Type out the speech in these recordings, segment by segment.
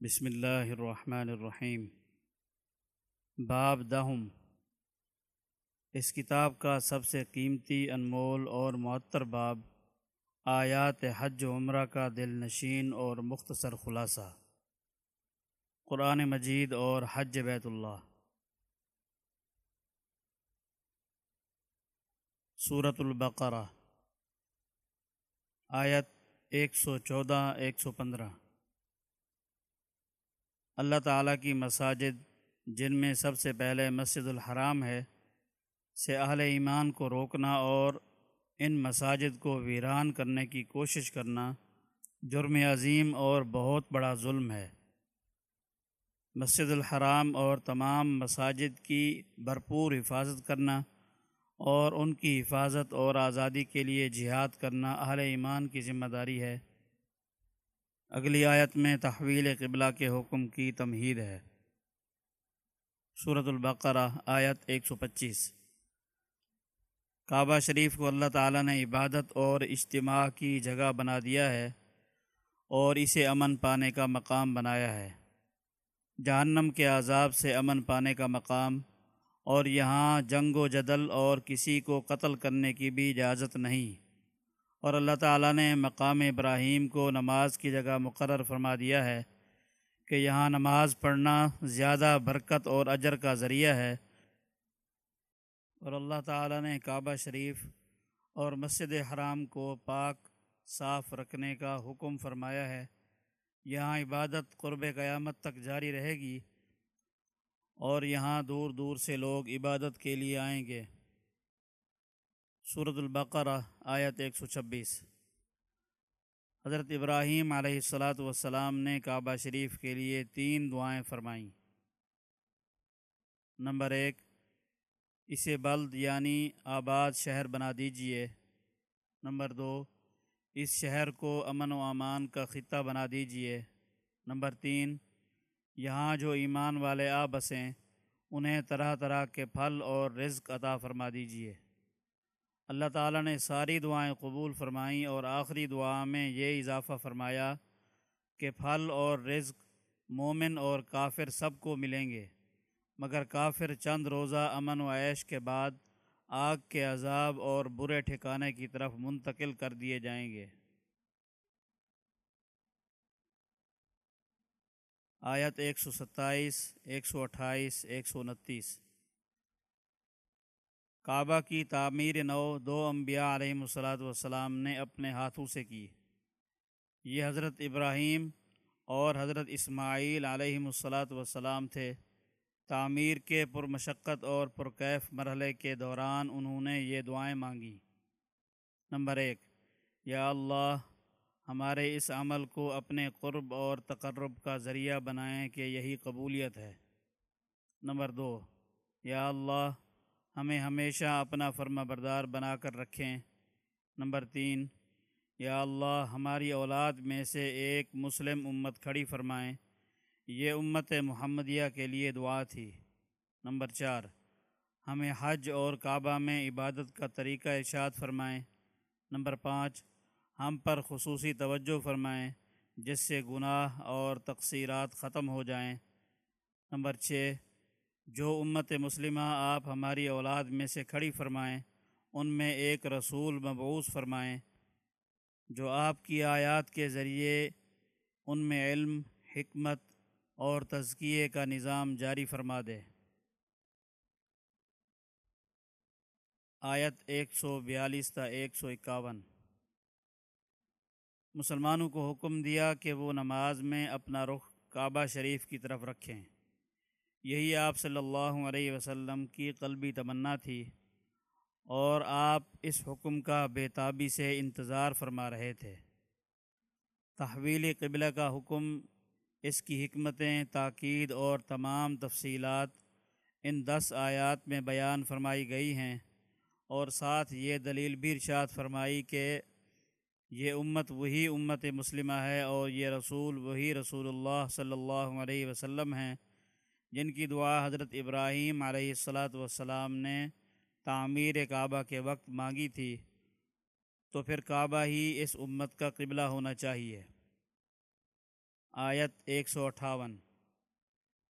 بسم اللہ الرحمن الرحیم۔ باب دہم۔ اس کتاب کا سب سے قیمتی انمول اور معطر باب آیات حج و عمرہ کا دل نشین اور مختصر خلاصہ۔ قرآن مجید اور حج بیت اللہ۔ صورت البقرہ۔ آیت ایک سو چودہ، ایک سو پندرہ۔ اللہ تعالیٰ کی مساجد جن میں سب سے پہلے مسجد الحرام ہے، سے اہل ایمان کو روکنا اور ان مساجد کو ویران کرنے کی کوشش کرنا جرم عظیم اور بہت بڑا ظلم ہے۔ مسجد الحرام اور تمام مساجد کی بھرپور حفاظت کرنا اور ان کی حفاظت اور آزادی کے لیے جہاد کرنا اہل ایمان کی ذمہ داری ہے۔ اگلی آیت میں تحویل قبلہ کے حکم کی تمہید ہے۔ صورت البقرہ آیت ایک سو پچیس۔ کعبہ شریف کو اللہ تعالیٰ نے عبادت اور اجتماع کی جگہ بنا دیا ہے اور اسے امن پانے کا مقام بنایا ہے۔ جہنم کے عذاب سے امن پانے کا مقام اور یہاں جنگ و جدل اور کسی کو قتل کرنے کی بھی اجازت نہیں۔ اور اللہ تعالیٰ نے مقام ابراہیم کو نماز کی جگہ مقرر فرما دیا ہے کہ یہاں نماز پڑھنا زیادہ برکت اور اجر کا ذریعہ ہے۔ اور اللہ تعالیٰ نے کعبہ شریف اور مسجد حرام کو پاک، صاف رکھنے کا حکم فرمایا ہے۔ یہاں عبادت قرب قیامت تک جاری رہے گی اور یہاں دور دور سے لوگ عبادت کے لیے آئیں گے۔ صورت البقرہ، آیت ایک سو چھبیس۔ حضرت ابراہیم علیہ السلاۃ والسلام نے کعبہ شریف کے لیے تین دعائیں فرمائیں۔ نمبر ایک، اسے بلد یعنی آباد شہر بنا دیجیے۔ نمبر دو، اس شہر کو امن و امان کا خطہ بنا دیجیے۔ نمبر تین، یہاں جو ایمان والے آ بسیں، انہیں طرح طرح کے پھل اور رزق عطا فرما دیجیے۔ اللہ تعالیٰ نے ساری دعائیں قبول فرمائیں اور آخری دعا میں یہ اضافہ فرمایا کہ پھل اور رزق مومن اور کافر سب کو ملیں گے، مگر کافر چند روزہ امن و عیش کے بعد آگ کے عذاب اور برے ٹھکانے کی طرف منتقل کر دیے جائیں گے۔ آیت ایک سو ستائیس، ایک سو اٹھائیس، ایک سو انتیس۔ کعبہ کی تعمیر نو دو انبیاء علیہ الصلاۃ والسلام نے اپنے ہاتھوں سے کی۔ یہ حضرت ابراہیم اور حضرت اسماعیل علیہ الصلاۃ والسلام تھے۔ تعمیر کے پرمشقت اور پرکیف مرحلے کے دوران انہوں نے یہ دعائیں مانگی نمبر ایک، یا اللہ، ہمارے اس عمل کو اپنے قرب اور تقرب کا ذریعہ بنائیں کہ یہی قبولیت ہے۔ نمبر دو، یا اللہ ہمیں ہمیشہ اپنا فرما بردار بنا کر رکھیں۔ نمبر تین، یا اللہ ہماری اولاد میں سے ایک مسلم امت کھڑی فرمائیں۔ یہ امت محمدیہ کے لیے دعا تھی۔ نمبر چار، ہمیں حج اور کعبہ میں عبادت کا طریقہ ارشاد فرمائیں۔ نمبر پانچ، ہم پر خصوصی توجہ فرمائیں، جس سے گناہ اور تقصیرات ختم ہو جائیں۔ نمبر چھ جو امت مسلمہ آپ ہماری اولاد میں سے کھڑی فرمائیں، ان میں ایک رسول مبعوث فرمائیں، جو آپ کی آیات کے ذریعے ان میں علم، حکمت اور تزکیے کا نظام جاری فرما دے۔ آیت ایک سو بیالیس تا ایک سو اکاون۔ مسلمانوں کو حکم دیا کہ وہ نماز میں اپنا رخ کعبہ شریف کی طرف رکھیں۔ یہی آپ صلی اللہ علیہ وسلم کی قلبی تمنا تھی اور آپ اس حکم کا بے تابی سے انتظار فرما رہے تھے۔ تحویل قبلہ کا حکم، اس کی حکمتیں، تاکید اور تمام تفصیلات ان دس آیات میں بیان فرمائی گئی ہیں اور ساتھ یہ دلیل بھی ارشاد فرمائی کہ یہ امت وہی امت مسلمہ ہے اور یہ رسول وہی رسول اللہ صلی اللہ علیہ وسلم ہیں جن کی دعا حضرت ابراہیم علیہ السلاۃ والسلام نے تعمیر کعبہ کے وقت مانگی تھی، تو پھر کعبہ ہی اس امت کا قبلہ ہونا چاہیے۔ آیت ایک سو اٹھاون۔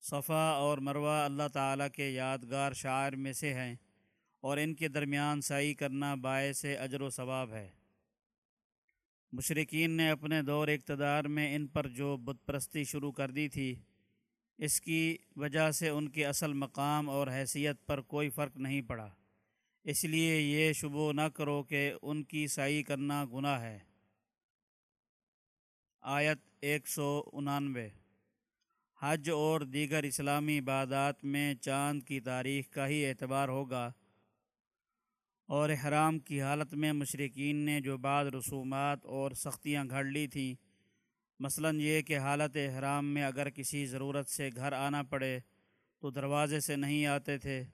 صفا اور مروہ اللہ تعالیٰ کے یادگار شاعر میں سے ہیں اور ان کے درمیان سعی کرنا باعث اجر و ثواب ہے۔ مشرقین نے اپنے دور اقتدار میں ان پر جو بت پرستی شروع کر دی تھی اس کی وجہ سے ان کے اصل مقام اور حیثیت پر کوئی فرق نہیں پڑا۔ اس لیے یہ شبو نہ کرو کہ ان کی سعی کرنا گناہ ہے۔ آیت ایک سو انانوے۔ حج اور دیگر اسلامی عبادات میں چاند کی تاریخ کا ہی اعتبار ہوگا۔ اور احرام کی حالت میں مشرقین نے جو بعض رسومات اور سختیاں گھڑ لی تھیں مثلا یہ کہ حالت احرام میں اگر کسی ضرورت سے گھر آنا پڑے تو دروازے سے نہیں آتے تھے،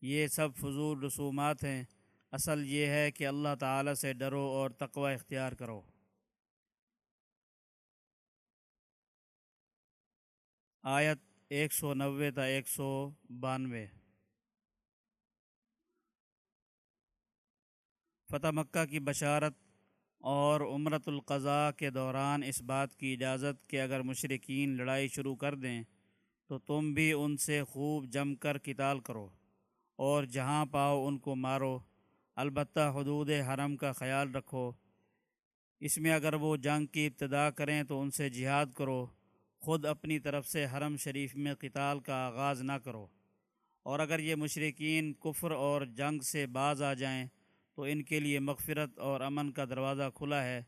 یہ سب فضول رسومات ہیں۔ اصل یہ ہے کہ اللہ تعالیٰ سے ڈرو اور تقوی اختیار کرو۔ آیت ایک سو نوے تا ایک سو بانوے۔ فتح مکہ کی بشارت اور عمرت القضاء کے دوران اس بات کی اجازت کہ اگر مشرقین لڑائی شروع کر دیں تو تم بھی ان سے خوب جم کر کتال کرو اور جہاں پاؤ ان کو مارو۔ البتہ حدود حرم کا خیال رکھو۔ اس میں اگر وہ جنگ کی ابتدا کریں تو ان سے جہاد کرو۔ خود اپنی طرف سے حرم شریف میں قتال کا آغاز نہ کرو۔ اور اگر یہ مشرقین کفر اور جنگ سے باز آ جائیں تو ان کے لیے مغفرت اور امن کا دروازہ کھلا ہے۔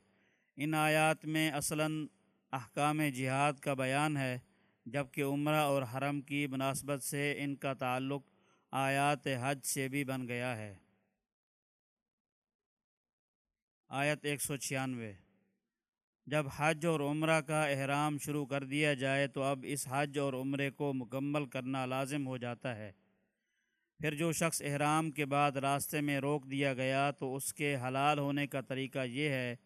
ان آیات میں اصلاً احکام جہاد کا بیان ہے، جبکہ عمرہ اور حرم کی مناسبت سے ان کا تعلق آیات حج سے بھی بن گیا ہے۔ آیت ایک سو چھیانوے۔ جب حج اور عمرہ کا احرام شروع کر دیا جائے تو اب اس حج اور عمرے کو مکمل کرنا لازم ہو جاتا ہے۔ پھر جو شخص احرام کے بعد راستے میں روک دیا گیا تو اس کے حلال ہونے کا طریقہ یہ ہے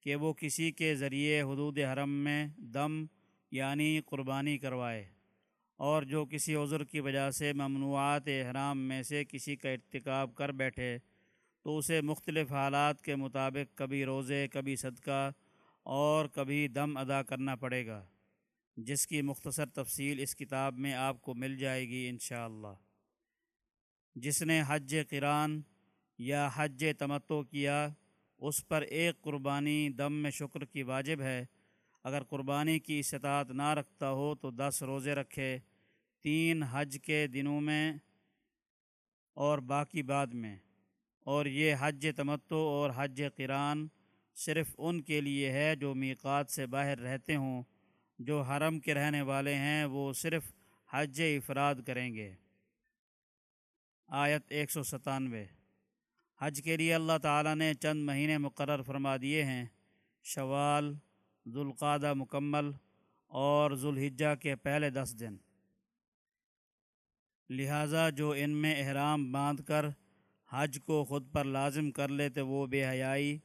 کہ وہ کسی کے ذریعے حدود حرم میں دم یعنی قربانی کروائے اور جو کسی عذر کی وجہ سے ممنوعات احرام میں سے کسی کا ارتکاب کر بیٹھے تو اسے مختلف حالات کے مطابق کبھی روزے، کبھی صدقہ اور کبھی دم ادا کرنا پڑے گا، جس کی مختصر تفصیل اس کتاب میں آپ کو مل جائے گی انشاءاللہ۔ جس نے حج قران یا حج تمتو کیا، اس پر ایک قربانی دم میں شکر کی واجب ہے۔ اگر قربانی کی استطاعت نہ رکھتا ہو تو دس روزے رکھے۔ تین حج کے دنوں میں اور باقی بعد میں۔ اور یہ حج تمتو اور حج قران صرف ان کے لیے ہے جو میقات سے باہر رہتے ہوں۔ جو حرم کے رہنے والے ہیں وہ صرف حج افراد کریں گے۔ آیت ایک سو ستانوے۔ حج کے لیے اللہ تعالیٰ نے چند مہینے مقرر فرما دیے ہیں۔ شوال ذوالقادہ مکمل اور ذوالحجہ کے پہلے دس دن۔ لہٰذا جو ان میں احرام باندھ کر حج کو خود پر لازم کر لیتے، وہ بے حیائی،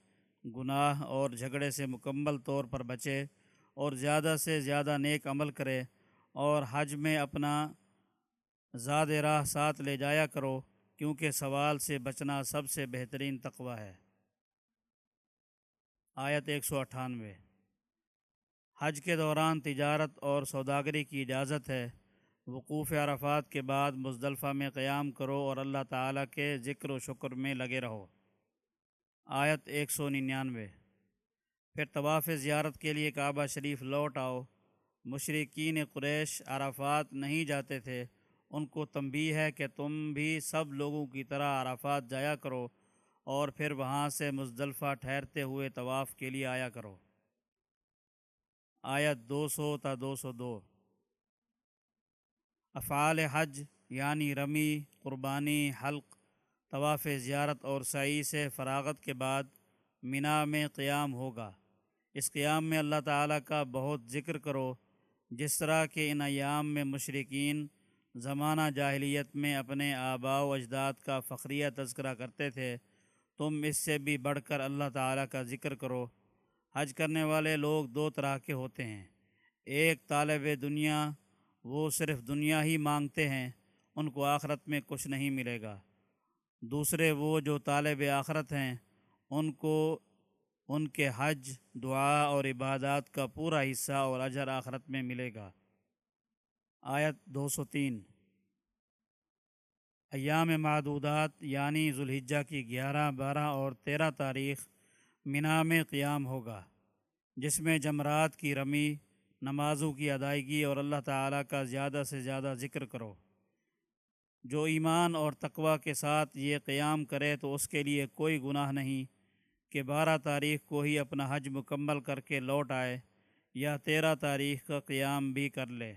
گناہ اور جھگڑے سے مکمل طور پر بچے اور زیادہ سے زیادہ نیک عمل کرے اور حج میں اپنا زاد راہ ساتھ لے جایا کرو، کیونکہ سوال سے بچنا سب سے بہترین تقوی ہے۔ آیت ایک سو اٹھانوے۔ حج کے دوران تجارت اور سوداگری کی اجازت ہے۔ وقوف عرفات کے بعد مزدلفہ میں قیام کرو اور اللہ تعالیٰ کے ذکر و شکر میں لگے رہو۔ آیت ایک سو ننانوے۔ پھر طواف زیارت کے لیے کعبہ شریف لوٹ آؤ۔ مشرقین قریش عرفات نہیں جاتے تھے۔ ان کو تنبی ہے کہ تم بھی سب لوگوں کی طرح عرفات جایا کرو اور پھر وہاں سے مزدلفہ ٹھہرتے ہوئے طواف کے لیے آیا کرو۔ آیت دو سو تا دو سو دو۔ افعال حج یعنی رمی، قربانی، حلق، طواف زیارت اور سعی سے فراغت کے بعد منا میں قیام ہوگا۔ اس قیام میں اللہ تعالیٰ کا بہت ذکر کرو، جس طرح کہ ان ایام میں مشرقین زمانہ جاہلیت میں اپنے آبا و اجداد کا فخریہ تذکرہ کرتے تھے، تم اس سے بھی بڑھ کر اللہ تعالیٰ کا ذکر کرو۔ حج کرنے والے لوگ دو طرح کے ہوتے ہیں۔ ایک طالب دنیا، وہ صرف دنیا ہی مانگتے ہیں، ان کو آخرت میں کچھ نہیں ملے گا۔ دوسرے، وہ جو طالب آخرت ہیں، ان کو ان کے حج، دعا اور عبادات کا پورا حصہ اور اجر آخرت میں ملے گا۔ آیت دو سو تین۔ ایام معدودات یعنی ذوالحجہ کی گیارہ، بارہ اور تیرہ تاریخ منا میں قیام ہوگا، جس میں جمرات کی رمی، نمازوں کی ادائیگی اور اللہ تعالیٰ کا زیادہ سے زیادہ ذکر کرو۔ جو ایمان اور تقوی کے ساتھ یہ قیام کرے تو اس کے لیے کوئی گناہ نہیں کہ بارہ تاریخ کو ہی اپنا حج مکمل کر کے لوٹ آئے یا تیرہ تاریخ کا قیام بھی کر لے۔